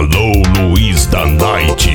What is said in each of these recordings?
Alô, Luiz da Night.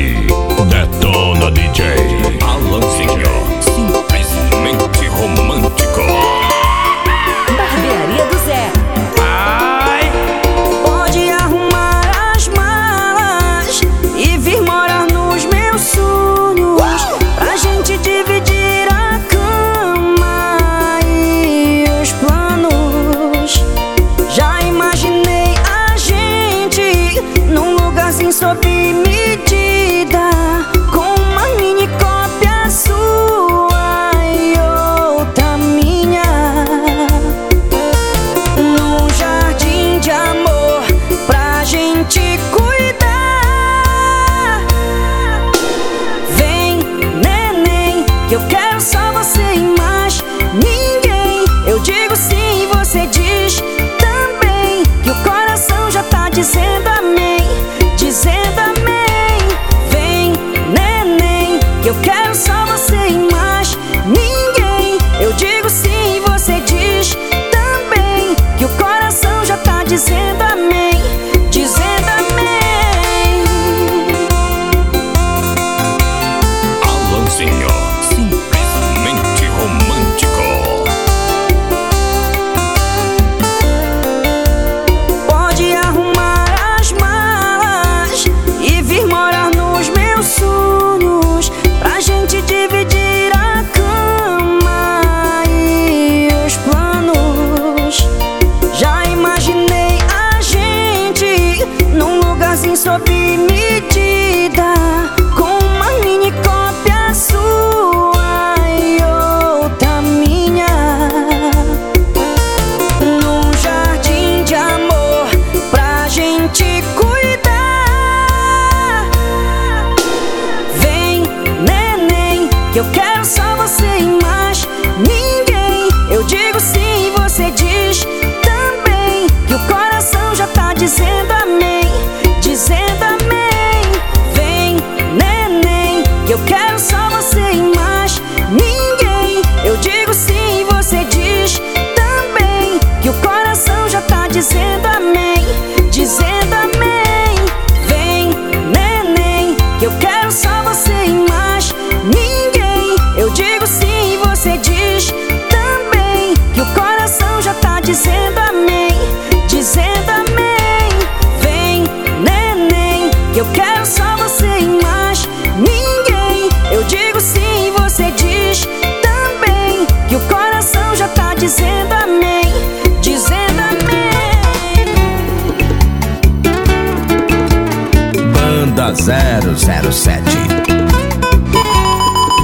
007.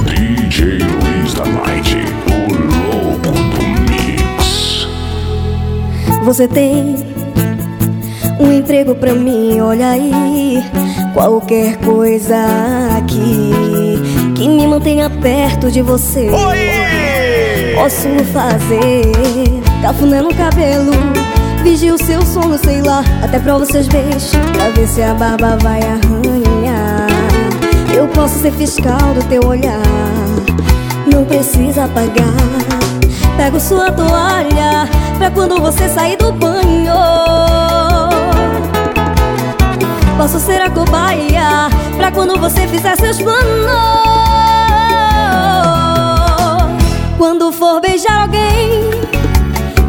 DJ Luiz da Night. O louco do mix. Você tem um emprego pra mim, olha aí. Qualquer coisa aqui que me mantenha perto de você. Posso fazer cafuné no cabelo. Vigio seu sono, sei lá, até pra vocês beijos. Pra ver se a barba vai arranhar. Posso ser fiscal do teu olhar. Não precisa pagar. Pego sua toalha pra quando você sair do banho. Posso ser a cobaia pra quando você fizer seus planos. Quando for beijar alguém,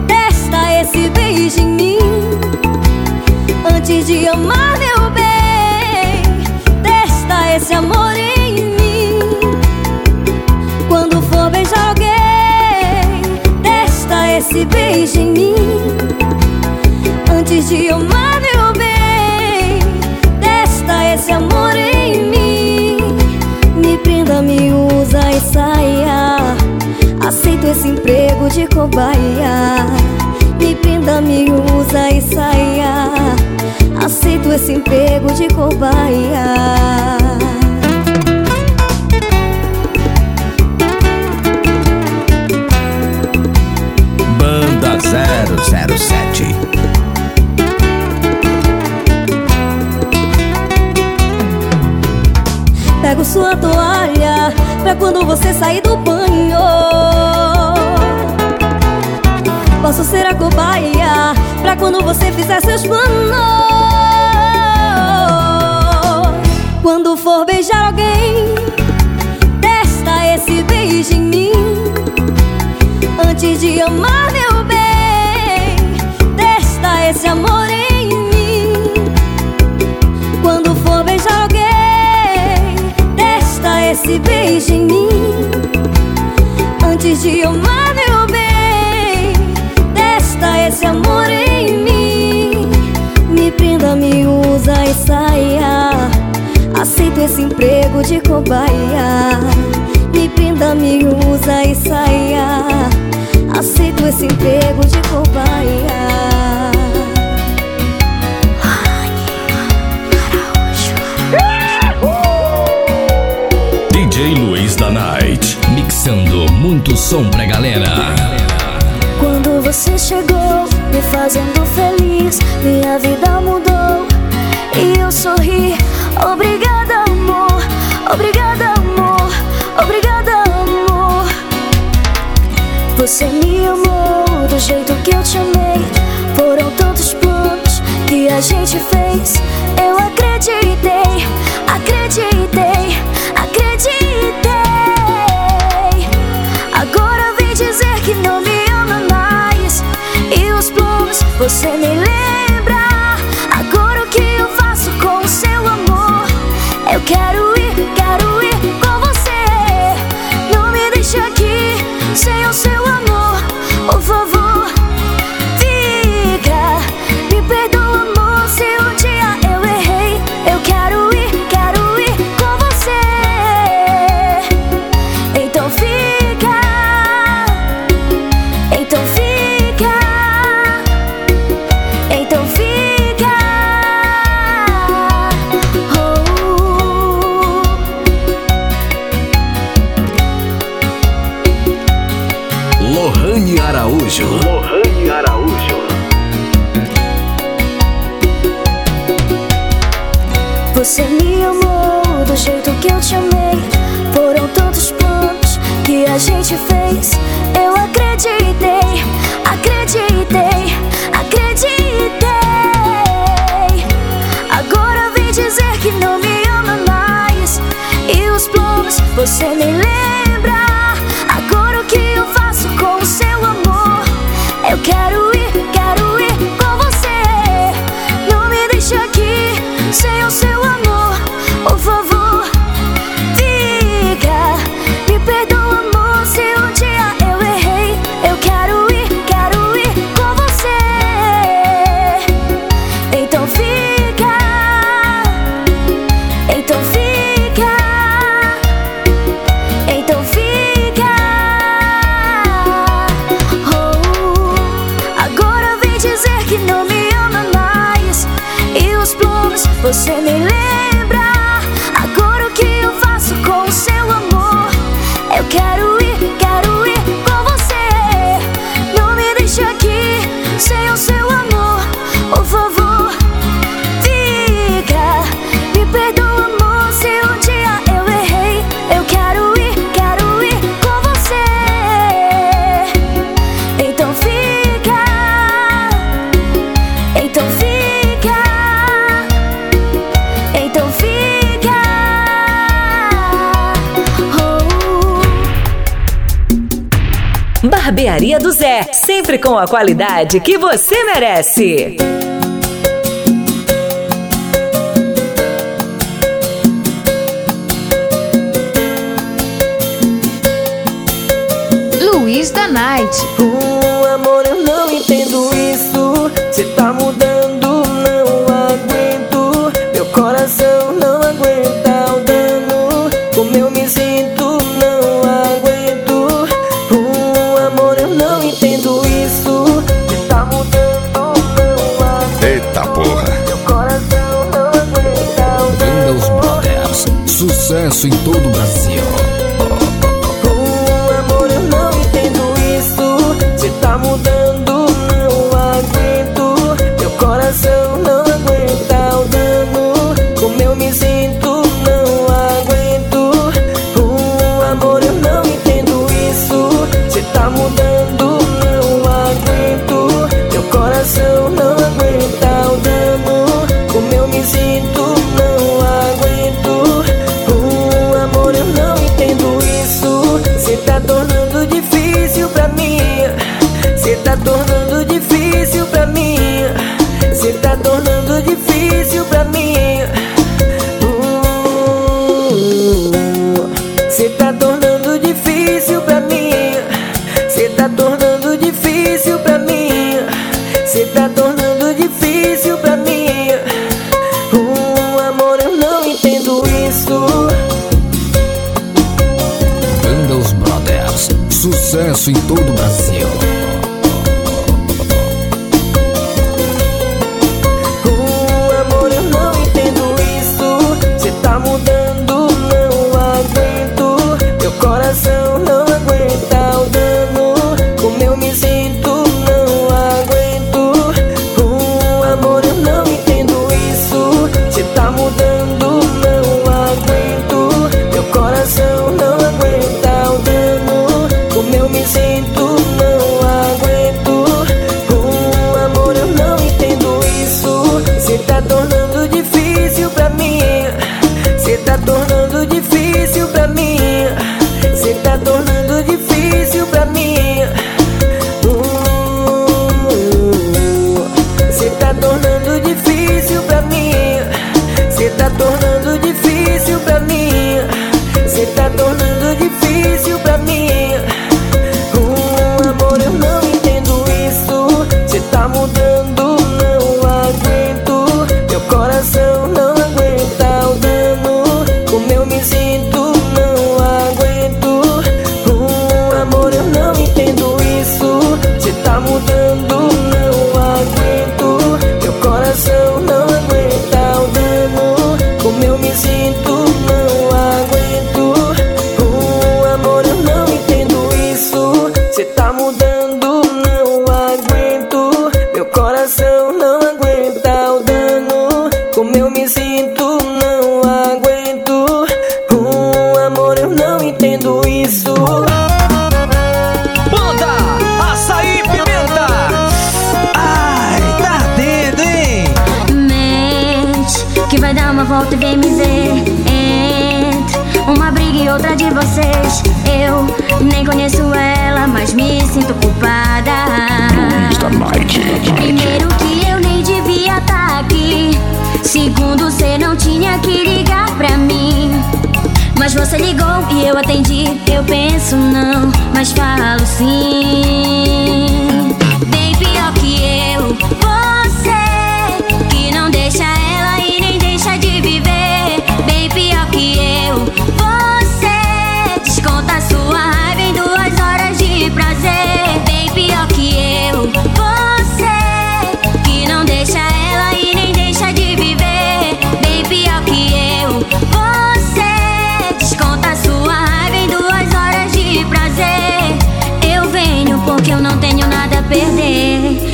testa esse beijo em mim. Antes de amar, meu esse amor em mim. Quando for beijar alguém, testa esse beijo em mim. Antes de amar, meu bem, testa esse amor em mim. Me prenda, me usa e saia. Aceito esse emprego de cobaia. Me prenda, me usa e saia. Esse emprego de cobaia. Banda 007. Pego sua toalha pra quando você sair do banho. Posso ser a cobaia pra quando você fizer seus planos. Quando for beijar alguém, testa esse beijo em mim. Antes de amar, meu bem, testa esse amor em mim. Quando for beijar alguém, testa esse beijo em mim. Antes de amar, esse emprego de cobaia. Me prenda, me usa e saia. Aceito esse emprego de cobaia. DJ Luiz da Night. Mixando muito som pra galera. Quando você chegou, me fazendo feliz, minha Você me amou do jeito que eu te amei. Foram tantos planos que a gente fez. Eu acreditei, acreditei, acreditei. Agora vem dizer que não me ama mais. E os planos você nem lembra. Agora o que eu faço com o seu amor? Eu quero você nem lembra. Agora o que eu faço com o seu amor? Eu quero ir, sempre com a qualidade que você merece. Luiz da Night. Em todo o. Uh, amor, eu não entendo isso. Cê tá mudando, não aguento. Meu coração não aguenta o dano. Como eu me sinto, não aguento. Uh, amor, eu não entendo isso. Cê tá mudando, não aguento. Meu coração não aguenta Sucesso em todo o Brasil. Segundo, cê não tinha que ligar pra mim. Mas você ligou e eu atendi. Eu penso não, mas falo sim. Bem pior que eu, você que não deixa ela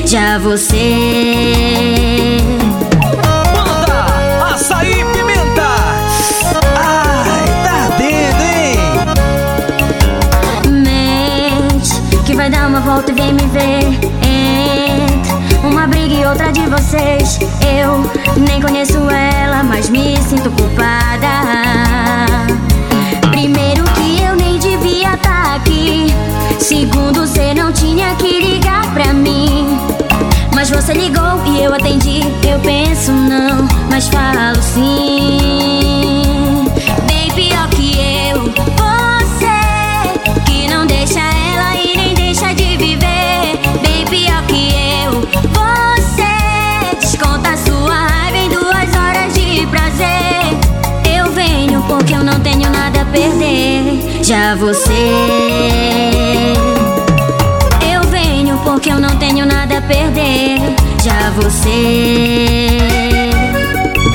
Já você. Banda Açaí Pimenta. Ai, tá dentro, hein? Mente que vai dar uma volta e vem me ver. Entre uma briga e outra de vocês. Eu nem conheço ela, mas me sinto culpada. Primeiro que eu nem devia estar aqui. Segundo, cê você ligou e eu atendi. Eu penso não, mas falo sim. Bem pior que eu, você que não deixa ela e nem deixa de viver. Bem pior que eu, você desconta sua raiva em duas horas de prazer. Eu venho porque eu não tenho nada a perder. Já você. Eu venho porque eu não perder. Já você.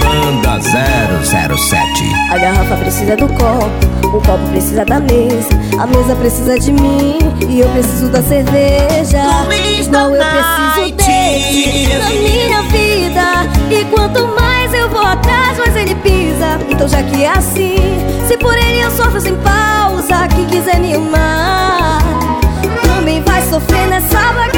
Banda 007. A garrafa precisa do copo, o copo precisa da mesa, a mesa precisa de mim e eu preciso da cerveja. Igual da eu preciso dele na minha vida. E quanto mais eu vou atrás, mais ele pisa. Então já que é assim, se por ele eu sofro sem pausa, quem quiser me amar também vai sofrer nessa bagaça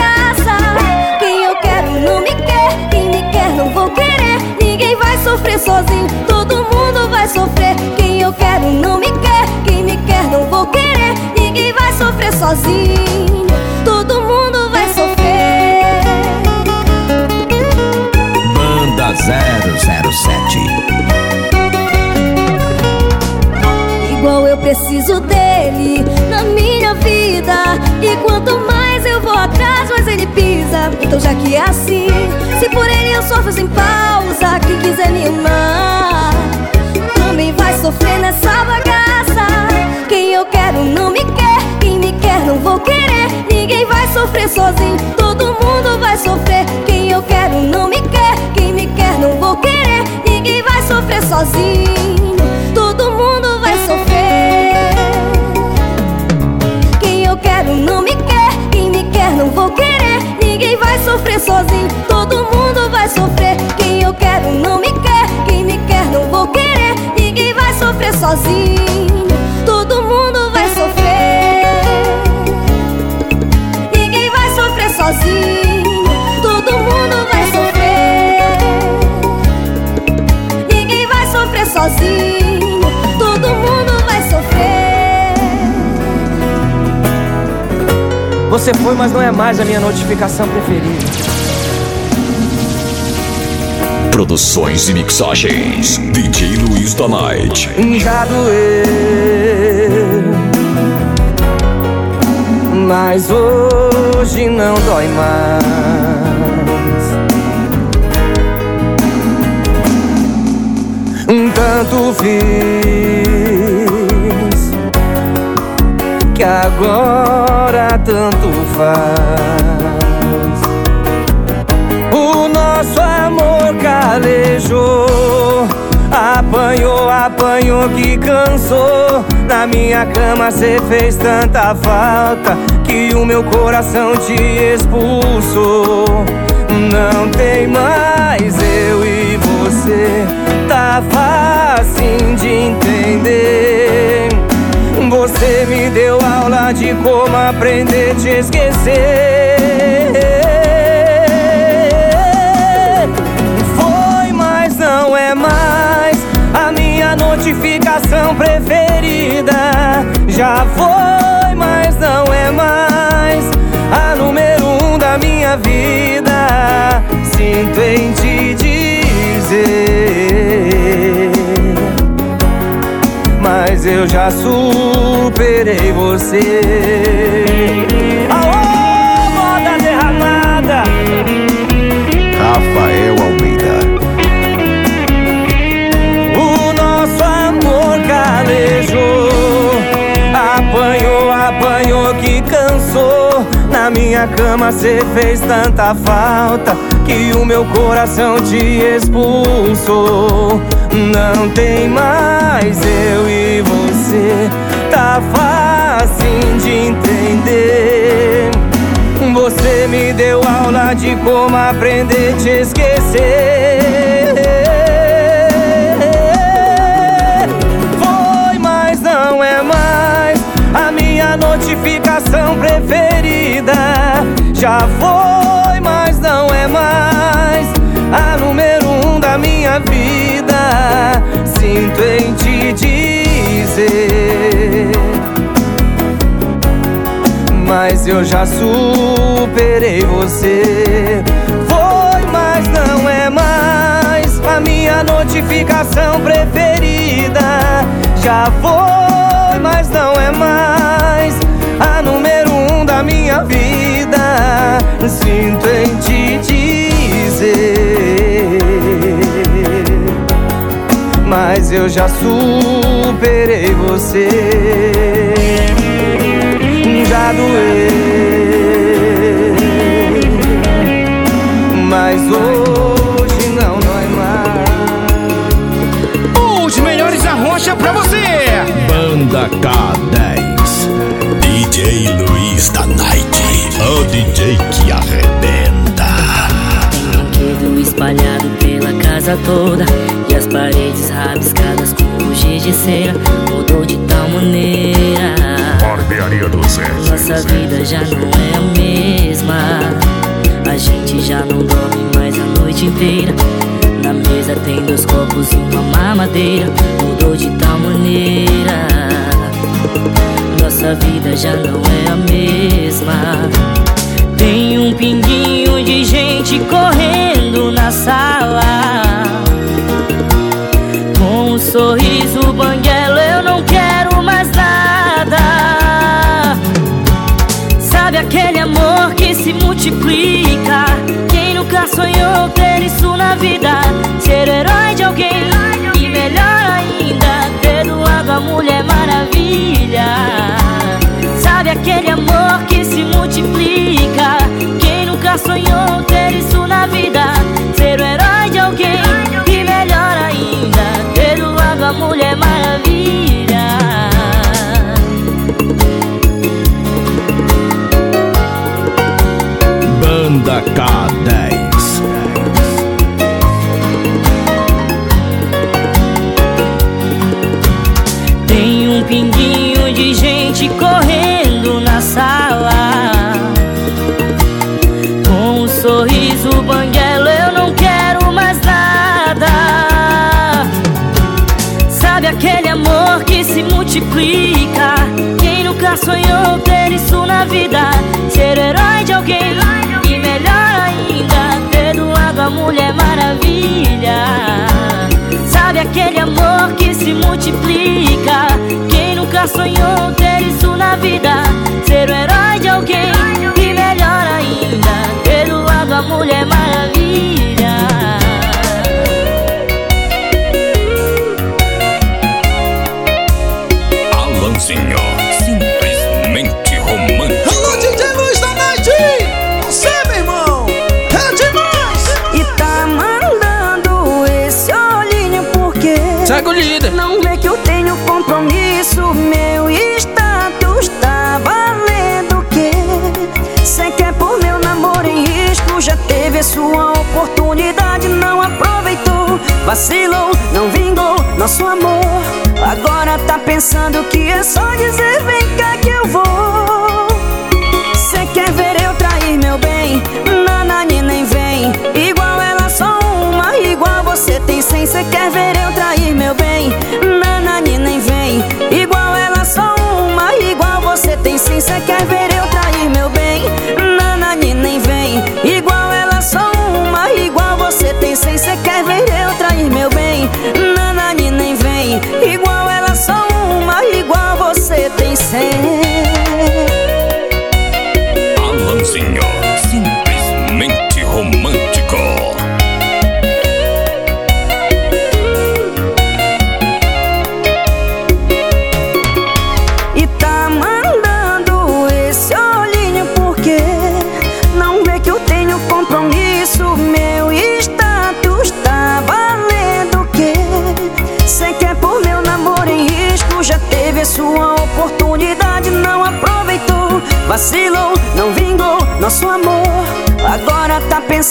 quero não me quer, quem me quer não vou querer. Ninguém vai sofrer sozinho, todo mundo vai sofrer. Quem eu quero não me quer, quem me quer não vou querer. Ninguém vai sofrer sozinho, todo mundo vai sofrer. Manda 007 Igual eu preciso dele na minha vida. E quanto mais eu vou pisa. Então, já que é assim, se por ele eu sofro sem pausa, quem quiser me amar também vai sofrer nessa bagaça. Quem eu quero não me quer, quem me quer não vou querer. Ninguém vai sofrer sozinho, todo mundo vai sofrer. Quem eu quero não me quer, quem me quer não vou querer. Ninguém vai sofrer sozinho, todo mundo vai sofrer. Quem eu quero não me sofrer sozinho, todo mundo vai sofrer. Quem eu quero não me quer, quem me quer não vou querer. Ninguém vai sofrer sozinho, Você foi, mas não é mais a minha notificação preferida. Produções e mixagens. DJ Luiz da Night. Já doeu, mas hoje não dói mais. Um tanto fiz que agora tanto faz. O nosso amor calejou, apanhou, apanhou que cansou. Na minha cama cê fez tanta falta que o meu coração te expulsou. Não tem mais eu e você, tá fácil de entender. Você me deu aula de como aprender a te esquecer. Foi, mas não é mais a minha notificação preferida. Já foi, mas não é mais a número um da minha vida. Sinto em te dizer mas eu já superei você. Aô, moda derramada! Rafael Almeida. O nosso amor calejou, apanhou, apanhou que cansou. Na minha cama cê fez tanta falta que o meu coração te expulsou. Não tem mais eu e você, tá fácil de entender. Você me deu aula de como aprender a te esquecer. Foi, mas não é mais a minha notificação preferida. Já foi, mas não é mais a número um da minha vida. Sinto em te dizer mas eu já superei você. Foi, mas não é mais a minha notificação preferida. Já foi, mas não é mais a número um da minha vida. Sinto em te dizer mas eu já superei você. Já doeu, mas hoje não dói mais. Os melhores arrocha pra você. Banda K10. DJ Luiz da Night. O DJ que arrebenta. brinquedo espalhado pela casa toda. E as paredes rabiscadas com giz de cera. Mudou de tal maneira. Barbearia do Zé. Nossa vida já não é a mesma. A gente já não dorme mais a noite inteira. Na mesa tem dois copos e uma mamadeira. Mudou de tal maneira. Nossa vida já não é a mesma. Tem um pinguinho de gente correndo multiplica. Quem nunca sonhou ter isso na vida? Ser herói de alguém. E melhor ainda Ter do lado mulher maravilha. Sabe aquele amor que se multiplica? Quem nunca sonhou ter isso na vida? Ser o herói de alguém. E melhor ainda Ter do lado mulher maravilha. multiplica. Quem nunca sonhou ter isso na vida? Ser herói de alguém E melhor ainda Ter do lado a mulher maravilha. Sabe aquele amor que se multiplica? Quem nunca sonhou ter isso na vida? Ser o herói de alguém E melhor ainda Ter do lado a mulher maravilha. Pensando que é só dizer vem cá que eu vou. Cê quer ver eu trair meu bem? Nanani nem vem. Igual ela só uma, igual você tem cem. Cê quer ver eu trair meu bem? Nanani nem vem. Igual ela só uma, igual você tem cem. Cê quer ver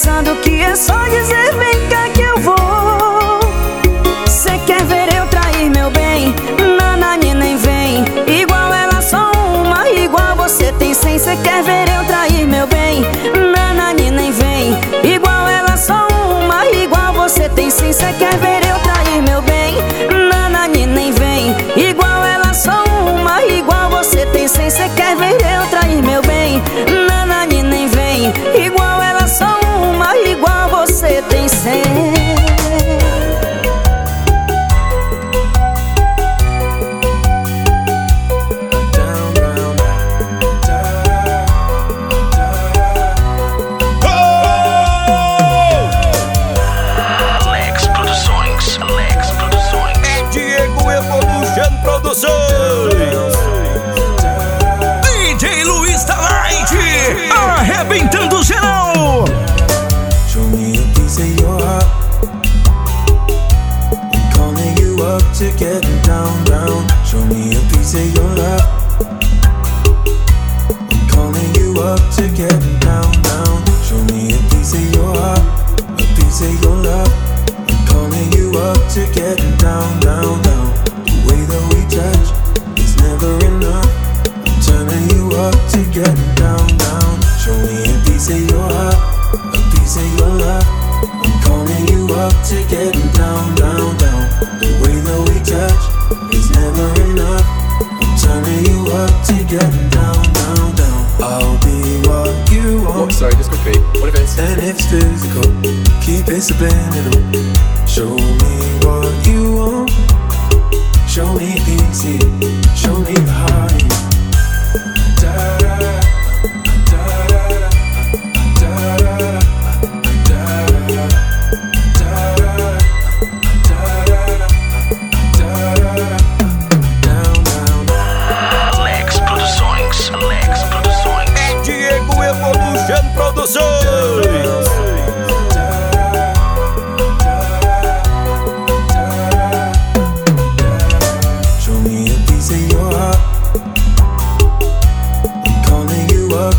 pensando que é só dizer bem.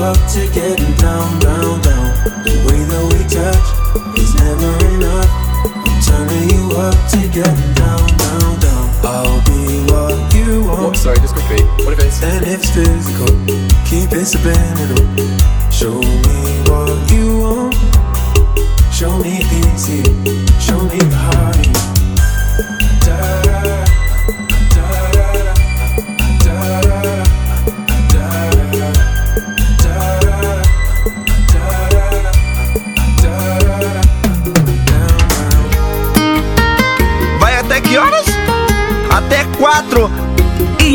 up to get down, down, down. The way that we touch is never enough. I'm turning you up to get down, down, down. I'll be what you want. sorry, desculpei. Outra vez. And it's physical, keep it subliminal. Show me what you want. Show me easy, show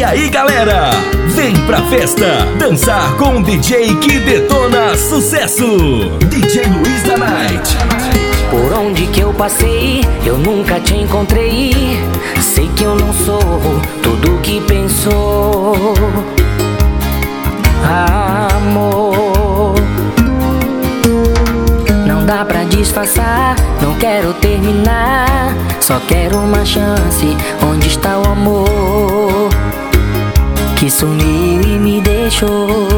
E aí, galera? Vem pra festa dançar com o DJ que detona sucesso. DJ Luiz da Night. Por onde que eu passei, eu nunca te encontrei. Sei que eu não sou tudo que pensou. Amor, não dá pra disfarçar, não quero terminar. Só quero uma chance. Onde está o amor que sumiu e me deixou?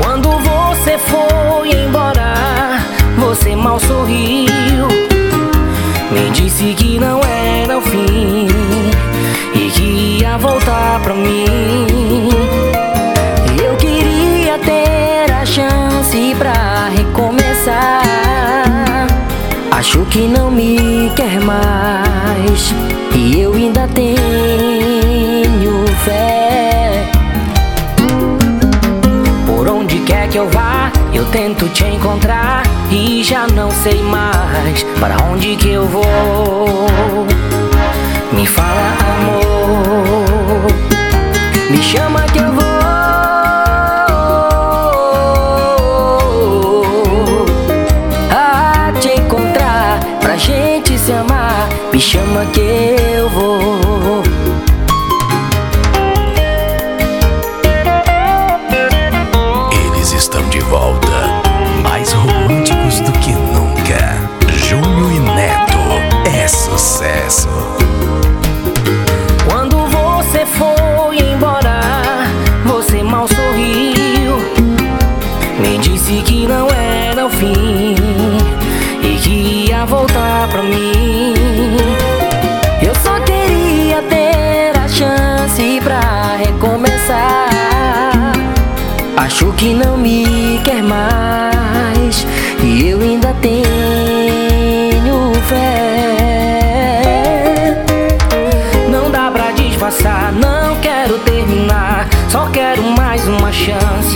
Quando você foi embora, você mal sorriu. Me disse que não era o fim e que ia voltar pra mim. Eu queria ter a chance pra recomeçar. Acho que não me quer mais e eu ainda tenho fé. Por onde quer que eu vá, eu tento te encontrar e já não sei mais para onde que eu vou. Me fala, amor, me chama que eu vou. Te encontrar pra gente se amar. Me chama que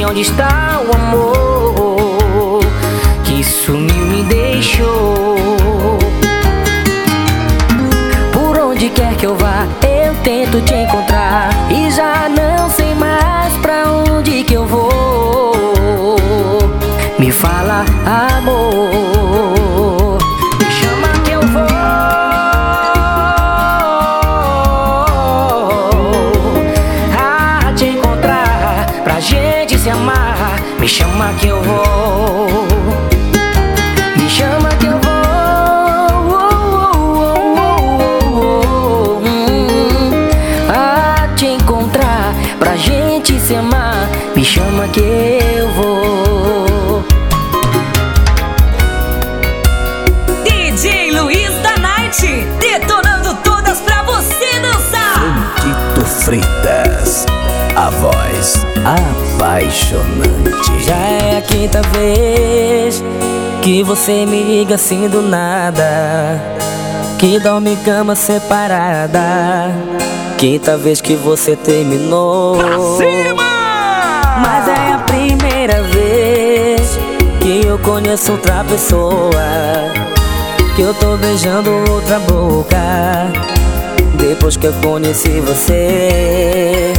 Onde está o amor que sumiu me deixou? Por onde quer que eu vá, eu tento te encontrar e já não sei Me chama que eu vou. Me chama que eu vou. A te encontrar pra gente se amar. Me chama que eu apaixonante. Já é a quinta vez que você me liga assim do nada. Que dorme cama separada. Quinta vez que você terminou. Mas é a primeira vez que eu conheço outra pessoa Que eu tô beijando outra boca Depois que eu conheci você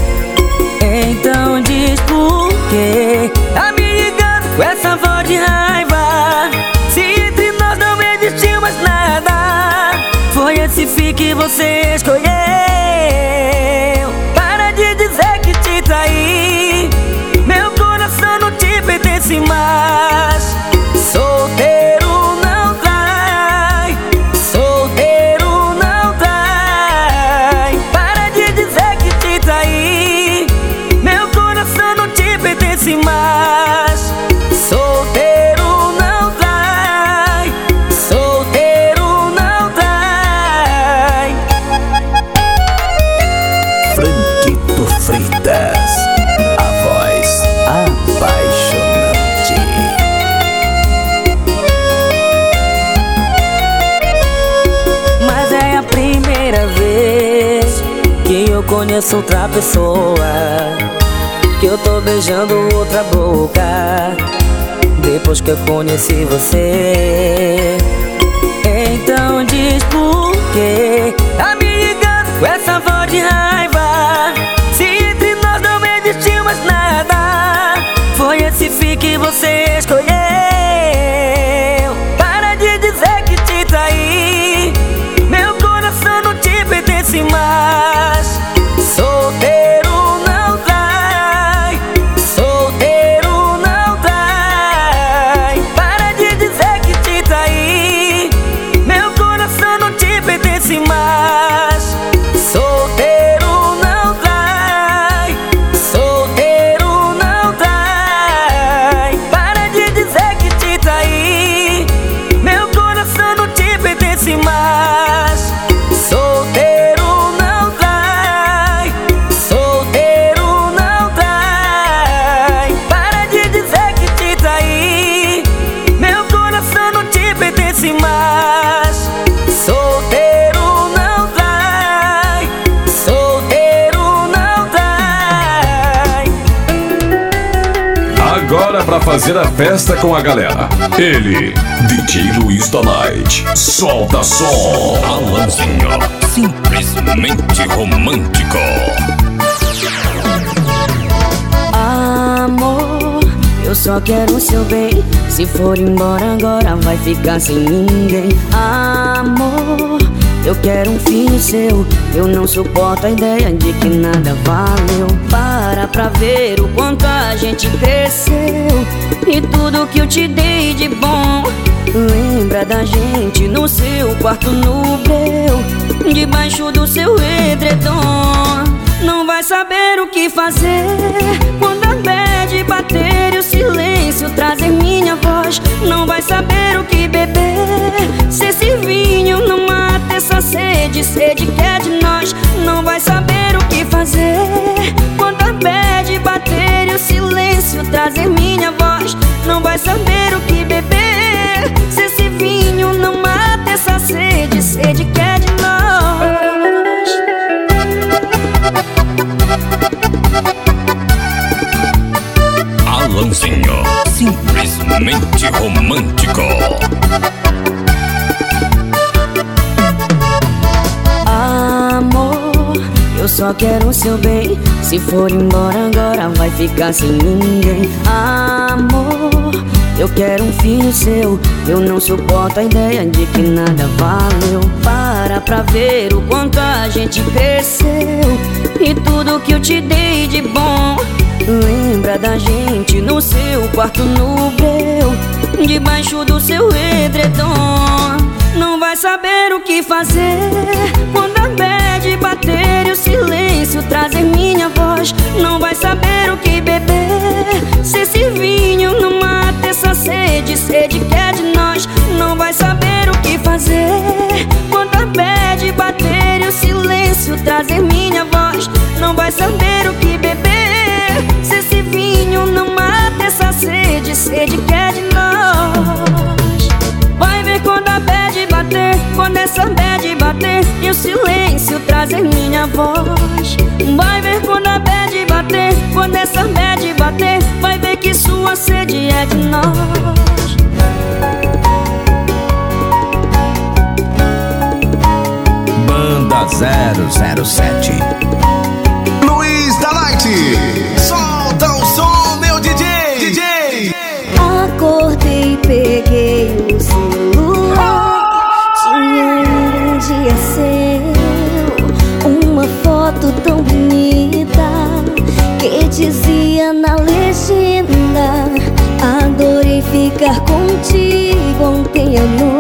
de raiva. Se entre nós não existiu mais nada Foi esse fim que você escolheu. Para de dizer que te traí. Meu coração não te pertence mais conheço outra pessoa Que eu tô beijando outra boca. Depois que eu conheci você Então diz por que Fazer a festa com a galera. Ele, DJ Luiz da Night. Solta som. Alanzinho, simplesmente romântico. Amor, eu só quero o seu bem. Se for embora agora, vai ficar sem ninguém. Amor, eu quero um filho seu. Eu não suporto a ideia de que nada valeu. Para pra ver o quanto a gente cresceu. E tudo que eu te dei de bom. Lembra da gente no seu quarto breu. Debaixo do seu edredom. Não vai saber o que fazer quando a simplesmente romântico. Amor, eu só quero o seu bem. Se for embora agora, vai ficar sem ninguém. Amor, eu quero um filho seu. Eu não suporto a ideia de que nada valeu. Para pra ver o quanto a gente cresceu. E tudo que eu te dei de bom. Lembra da gente no seu quarto no breu Debaixo do seu edredom. Não vai saber o que fazer Quando a bad bater e o silêncio trazer minha voz. Não vai saber o que beber Se esse vinho não mata essa sede Sede que é de nós. Não vai saber o que fazer Quando a bad bater e o silêncio trazer minha voz. Não vai saber o que beber essa sede, sede que é de nós. Vai ver quando a bad bater, quando essa bad bater E o silêncio trazer minha voz. Vai ver quando a bad bater, quando essa bad bater Vai ver que sua sede é de nós. Banda 007 Luiz da Light. cielo.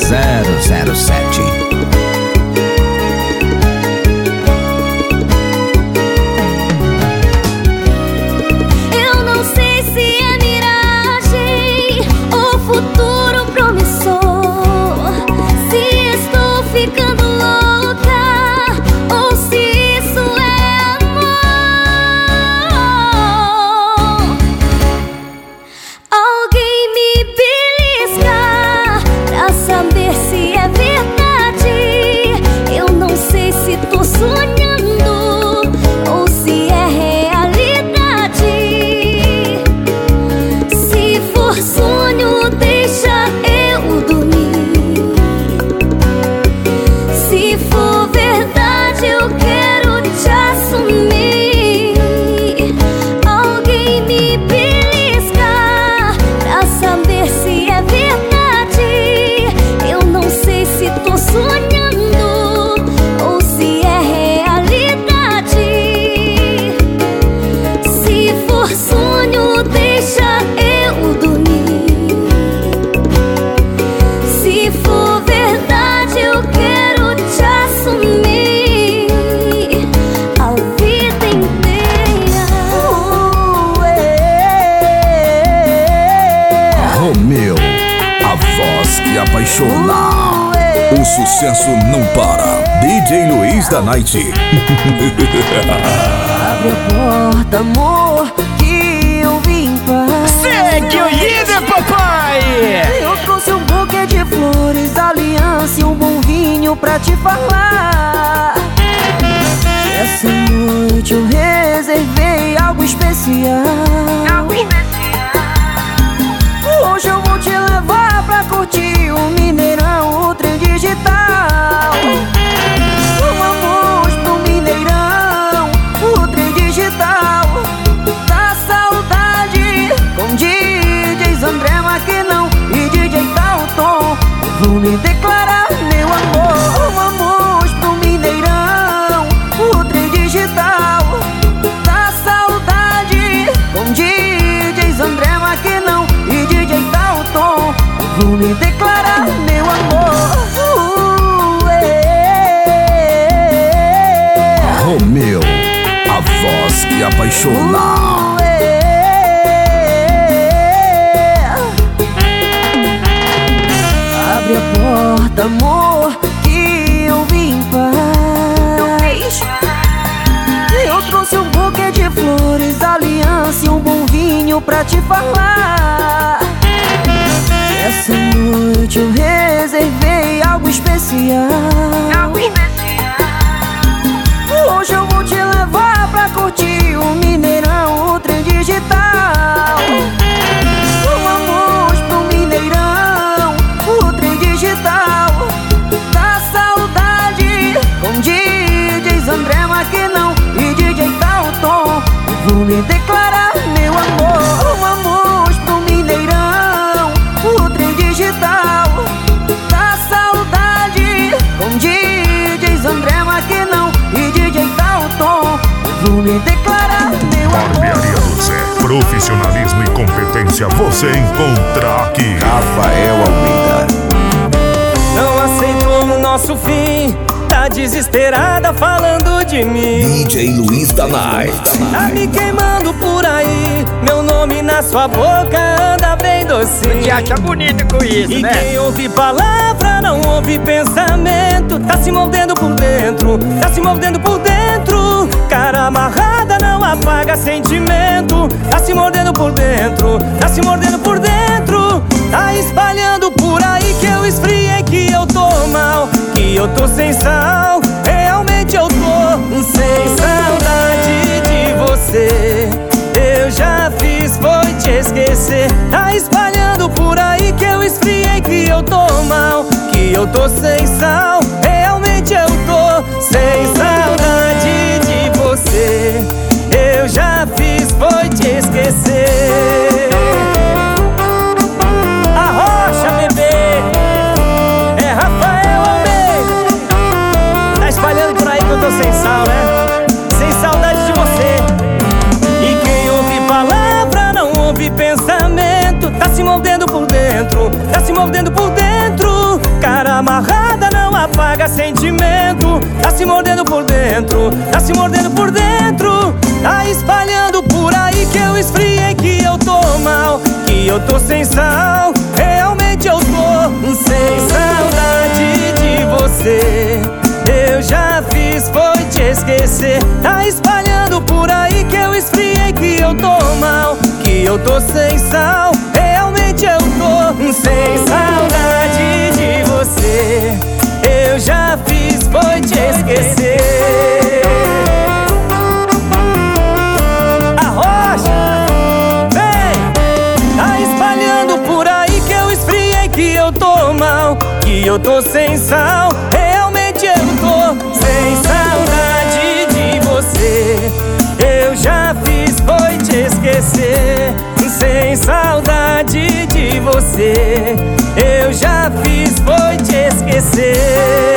007 Ha ha ha ha! apaixonar. Abre a porta, amor, que eu vim paz. Eu trouxe um buquê de flores, aliança e um bom vinho pra te falar. Essa noite eu reservei algo especial. Algo especial. Hoje eu vou te levar pra curtir o Mineirão, o trem digital. Vamos pro Mineirão, o trem digital. Da saudade com DJs André Maquinão e DJ Dalton. Vou me declarar meu amor. Vamos pro me declarar meu Barbearia Zé. Profissionalismo e competência você encontra aqui. Rafael Almeida. Não aceitou o nosso fim Tá desesperada falando de mim DJ Luiz da Night. Tá me queimando por aí Meu nome na sua boca anda bem docinho Te acha bonito com isso, E né? quem ouve palavra não ouve pensamento Tá se mordendo por dentro, tá se mordendo por dentro Cara amarrada não apaga sentimento. Tá se mordendo por dentro, tá se mordendo por dentro. Tá espalhando por aí que eu esfriei, que eu tô mal Que eu tô sem sal, realmente eu tô sem saudade de você. Eu já fiz foi te esquecer. Tá espalhando por aí que eu esfriei Que eu tô mal, que eu tô sem sal. Realmente eu tô sem foi te esquecer. Arrocha, bebê. É Rafael Almeida. Tá espalhando por aí que eu tô sem sal, né? Sem saudade de você. E quem ouve palavra não ouve pensamento. Tá se mordendo por dentro, tá se mordendo por dentro. Cara amarrada não apaga sentimento. Tá se mordendo por dentro, tá se mordendo por dentro. Tá espalhando que eu esfriei, que eu tô mal Que eu tô sem sal, realmente eu tô sem saudade de você. Eu já fiz foi te esquecer. Tá espalhando por aí que eu esfriei Que eu tô mal, que eu tô sem sal. Realmente eu tô sem saudade de você. Eu já fiz foi te esquecer Arrocha, vem! Tá espalhando por aí que eu esfriei Que eu tô mal, que eu tô sem sal. Realmente eu tô sem saudade de você. Eu já fiz foi te esquecer. Sem saudade de você. Eu já fiz foi te esquecer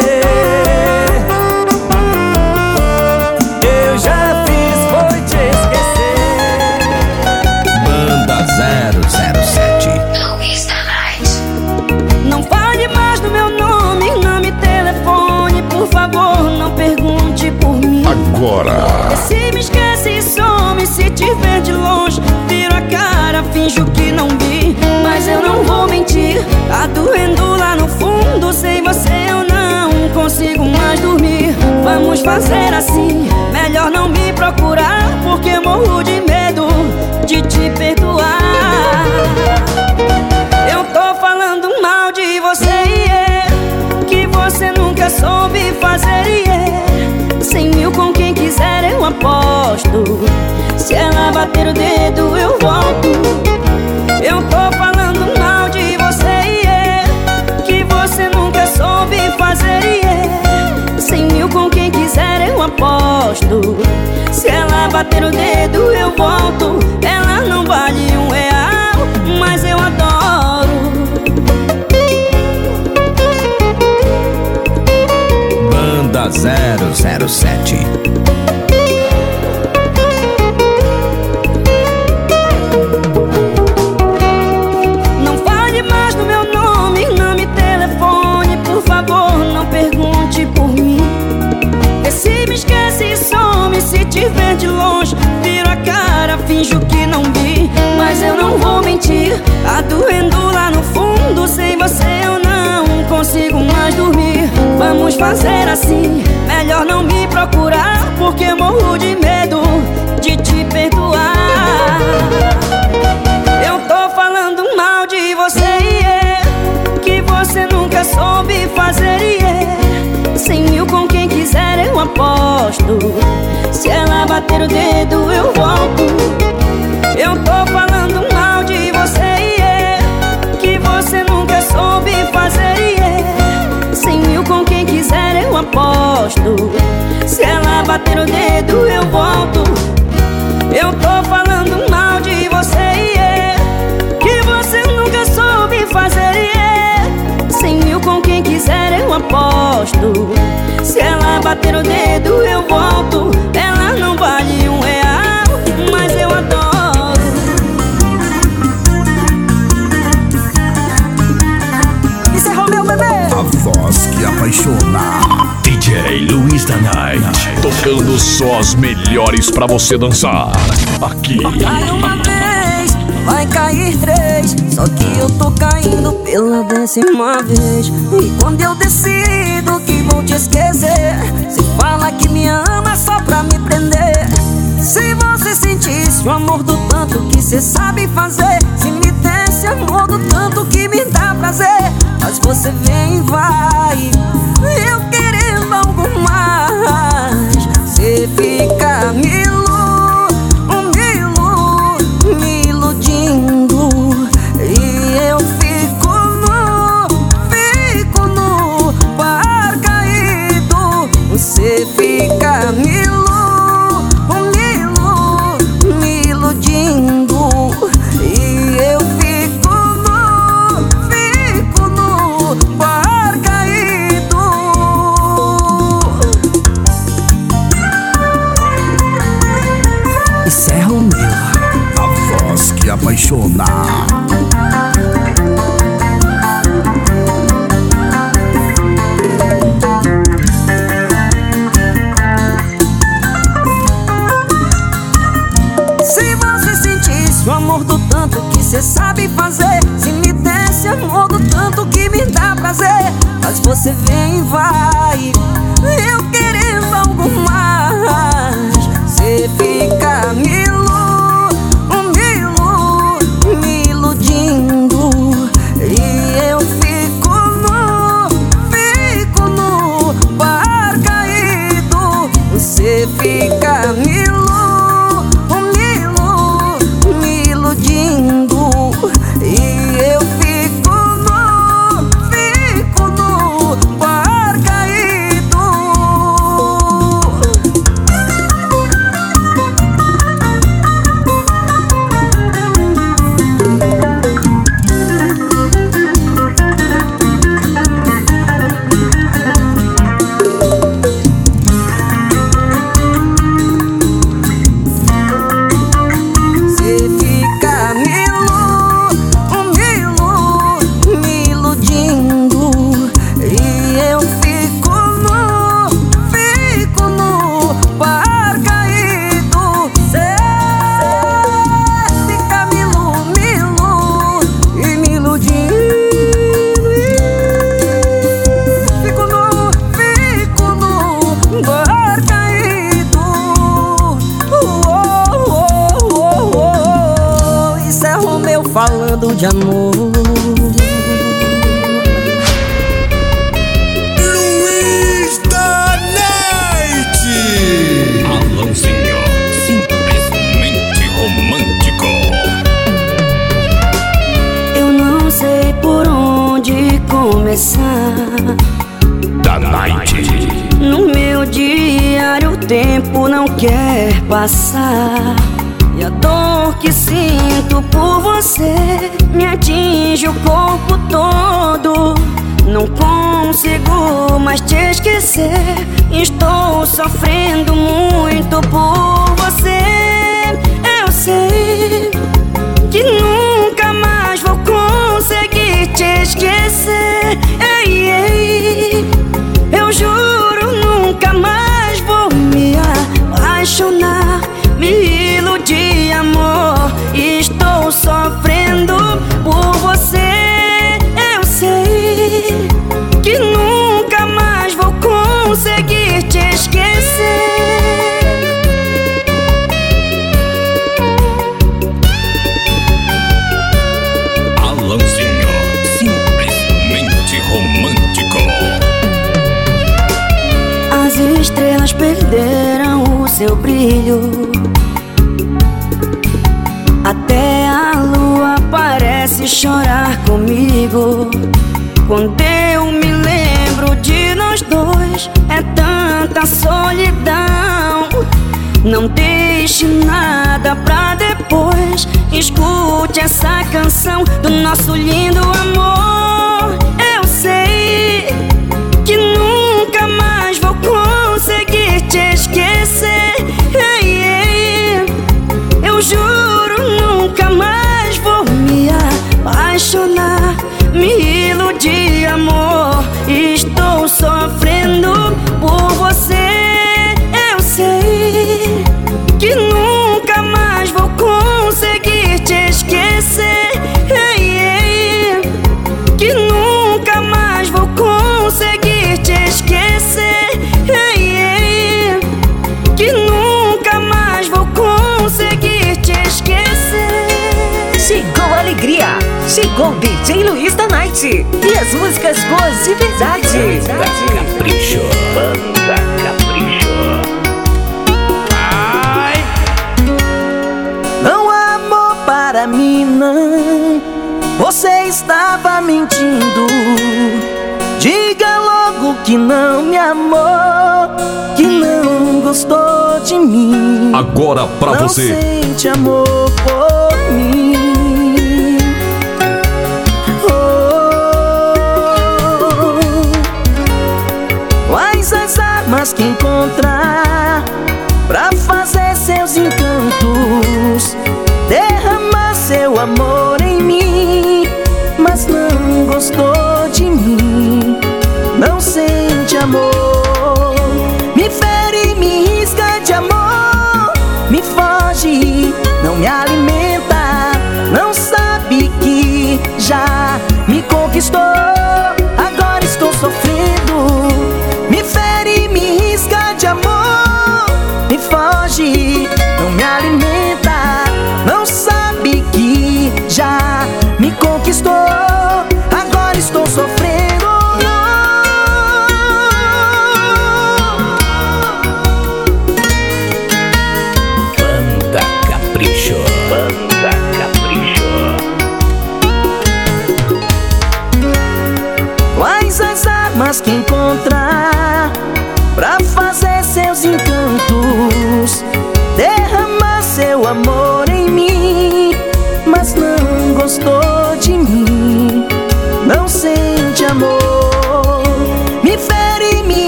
finjo que não vi. Mas eu não vou mentir, tá doendo lá no fundo, sem você eu não consigo mais dormir. Vamos fazer assim, melhor não me procurar, porque morro de medo de te perdoar. Eu tô falando mal de você e é Que você nunca soube fazer e é Cem mil quem quiser eu aposto. Se ela bater o dedo eu volto. Eu tô falando mal de você e é Que você nunca soube fazer e é. Cem mil com quem quiser eu aposto. Se ela bater o dedo eu volto. Ela não vale um real Mas eu adoro 007. Não fale mais do meu nome, não me telefone, por favor, não pergunte por mim. Vê se me esquece e some, se te ver de longe, viro a cara, finjo que não vi. Mas eu não vou mentir, tá doendo lá no fundo, sem você eu não consigo mais dormir. Vamos fazer assim. Melhor não me procurar Porque morro de medo de te perdoar. Eu tô falando mal de você e yeah, Que você nunca soube fazer e yeah. Sem mil com quem quiser eu aposto. Se ela bater o dedo eu volto. Eu tô falando aposto Se ela bater o dedo eu volto. Eu tô falando mal de você, yeah, Que você nunca soube fazer, yeah. Cem mil com quem quiser eu aposto. Se ela bater o dedo eu volto. Ela não vale Tocando só as melhores pra você dançar. Aqui. Cai uma vez, vai cair três Só que eu tô caindo pela décima vez E quando eu decido que vou te esquecer Se fala que me ama só pra me prender Se você sentisse o amor do tanto que cê sabe fazer Se me desse amor do tanto que me dá prazer Mas você vem e vai Eu algo mais Cê fica me Encerra o meu. A voz que apaixona. Se você sentisse o amor do tanto que cê sabe fazer Se me desse amor do tanto que me dá prazer Mas você vem e vai Eu querendo algo mais Cê fica Da Night. No meu diário o tempo não quer passar. E a dor que sinto por você Me atinge o corpo todo. Não consigo mais te esquecer. Estou sofrendo muito por você. Eu sei que nunca te esquecer. Ei, ei, eu juro nunca mais vou me apaixonar, me iludir, amor. Estou sofrendo por você. Seu brilho. Até a lua parece chorar comigo. Quando eu me lembro de nós dois, é tanta solidão. Não deixe nada pra depois. Escute essa canção do nosso lindo amor. Eu sei que nunca mais vou conseguir te eu juro, nunca mais vou me apaixonar. Me iludir, amor. Estou sofrendo O DJ Luiz da Night! E as músicas boas de verdade! Capricho. Banda Capricho. Não há amor para mim, não. Você estava mentindo. Diga logo que não me amou, que não gostou de mim. Agora pra não você. sente amor por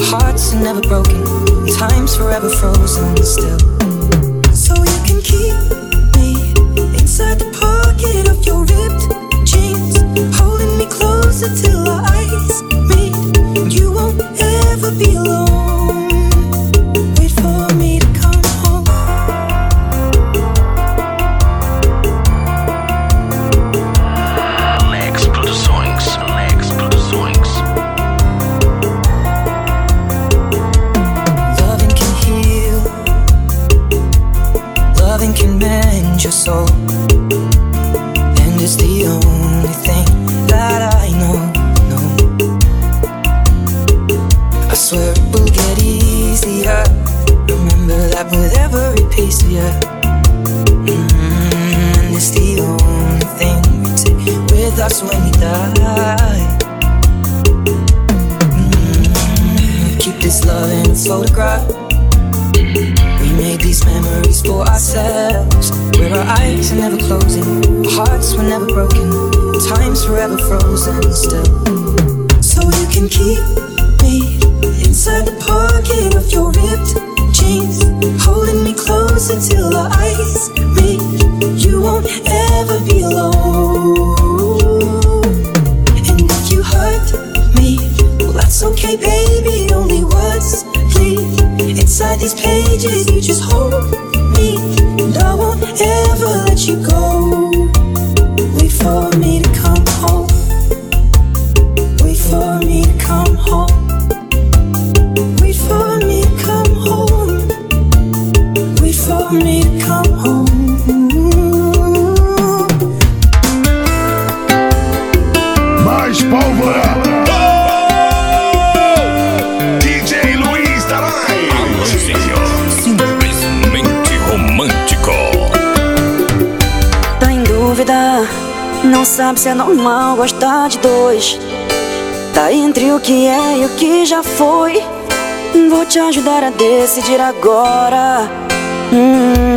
Hearts are never broken, time's forever frozen still. Não sabe se é normal gostar de dois. Tá entre o que é e o que já foi. Vou te ajudar a decidir agora. Hum,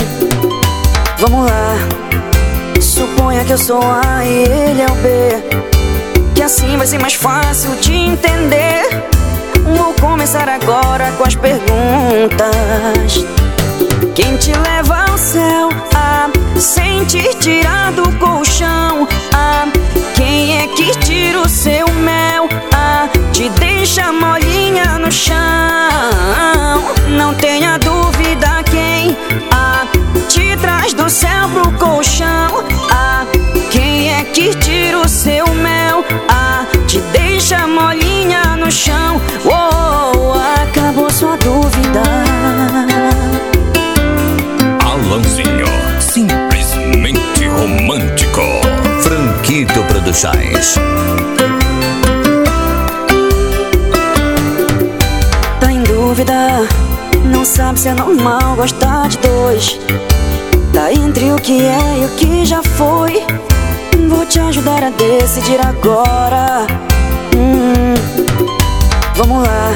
vamos lá. Suponha que eu sou A e ele é o B. Que assim vai ser mais fácil de entender. Vou começar agora com as perguntas. Quem te leva ao céu? Sem te tirar do colchão. Ah, quem é que tira o seu mel? Ah, te deixa molinha no chão. Não tenha dúvida quem ah, te traz do céu pro colchão. Ah, quem é que tira o seu mel? Ah, te deixa molinha no chão. Produções. Tá em dúvida, não sabe se é normal gostar de dois. Tá entre o que é e o que já foi. Vou te ajudar a decidir agora. Hum, vamos lá.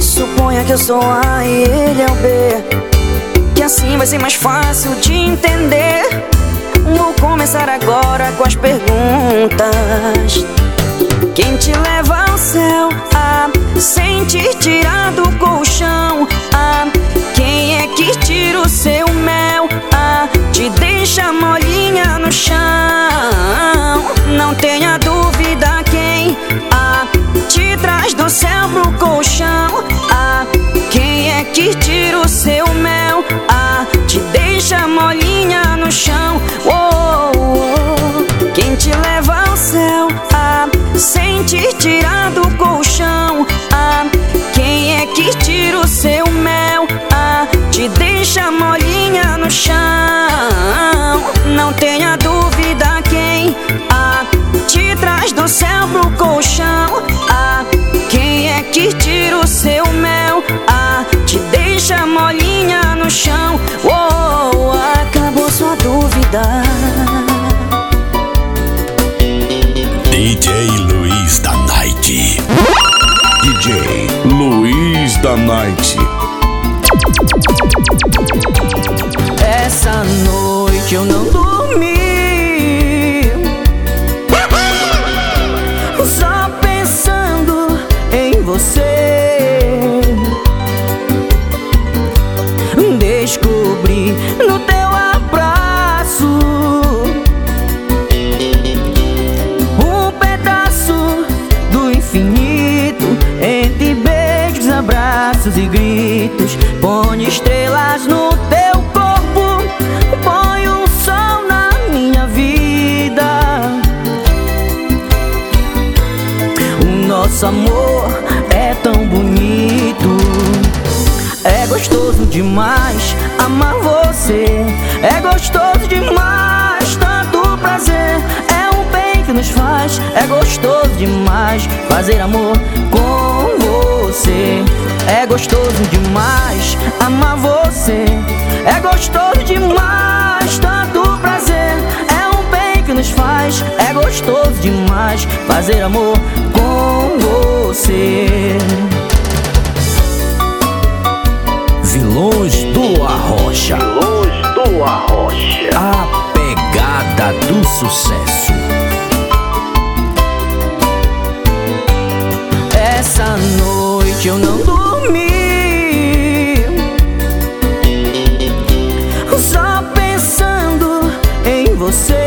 Suponha que eu sou A e ele é o B. Que assim vai ser mais fácil de entender. Vou começar agora com as perguntas. Quem te leva ao céu? Ah, sem te tirar do colchão. Ah, quem é que tira o seu mel? Ah, te deixa molinha no chão. Não tenha dúvida quem ah, te traz do céu pro colchão. Ah, quem é que tira Luiz da Night. demais amar você. É gostoso demais, tanto prazer. É um bem que nos faz. É gostoso demais fazer amor com você. É gostoso demais amar você. É gostoso demais, tanto prazer. É um bem que nos faz. É gostoso demais fazer amor com você. Vilões do Arrocha. Vilões do Arrocha. A pegada do sucesso. Essa noite eu não dormi. Só pensando em você.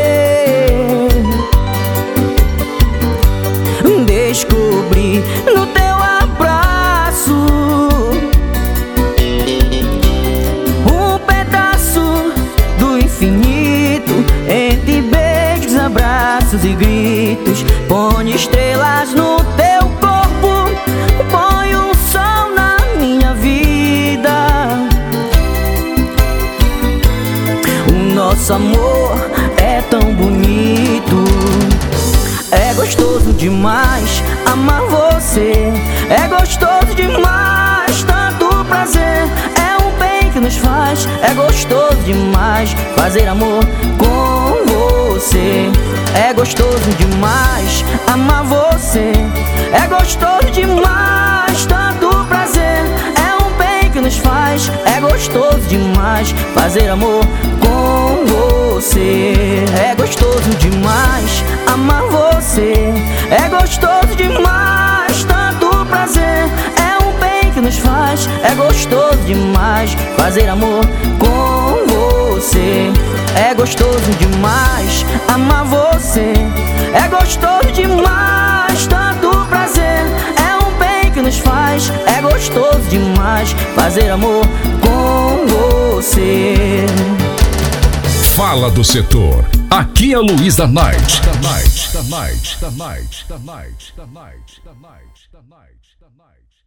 Nosso amor é tão bonito. É gostoso demais amar você. É gostoso demais tanto prazer. É um bem que nos faz. É gostoso demais fazer amor com você. É gostoso demais amar você. É gostoso demais bem que nos faz. É gostoso demais fazer amor com você. É gostoso demais amar você. É gostoso demais tanto prazer. É um bem que nos faz. É gostoso demais fazer amor com você. É gostoso demais amar você. É gostoso demais tanto faz. É gostoso demais fazer amor com você. Fala do setor. Aqui é Luiz da Night. Da Night, da Night, da Night, da Night, da Night, da Night, da Night, da Night.